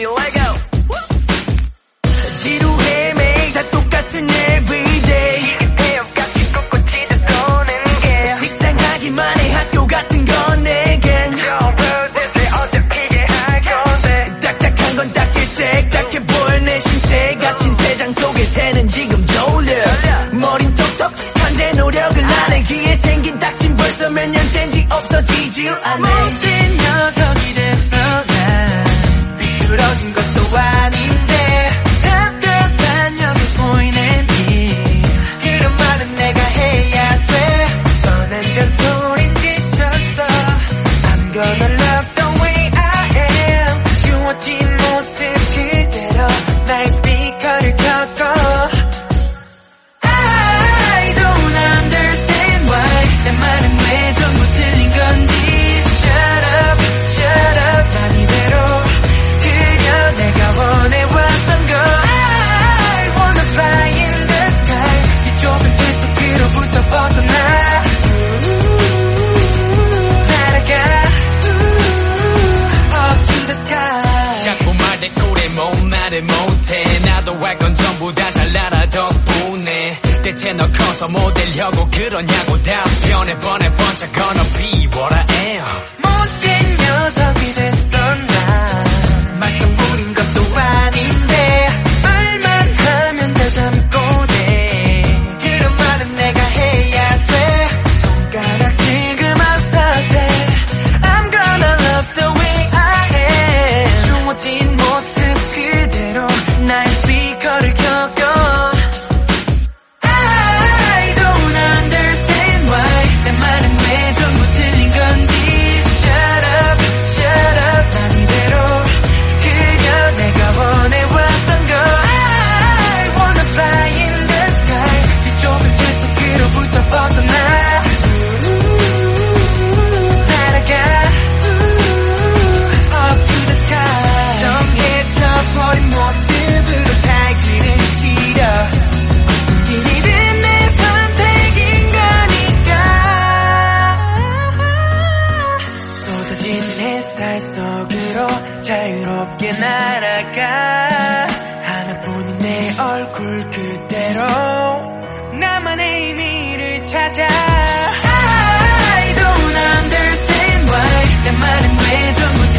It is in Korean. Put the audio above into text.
ready, let go. 지루해 매일 다 똑같은 everyday. 배역같이 꼿꼿이 떠는 게. 식상하기만 해 학교 같은 건 내겐. 대체 어떻게 할 건데. 딱딱한 건 딱질색, 딱해 보여 내 신세. 갇힌 세상 속에 새는 지금 졸려. 머린 톡톡, 현재 노력을 안 해. 귀에 생긴 딱진 몇 년째인지 없어지질 않아. 말을 못해. 나도 할 건 전부 다 잘 알아 덕분에. 대체 너 커서 뭐 되려고 그러냐고 답변해 뻔해 번쩍 gonna be what I am 못된 녀석이 됐어 난 높게 날아가. 하나뿐인 내 얼굴 그대로. 나만의 의미를 찾아. I don't understand why 내 말은 왜 전부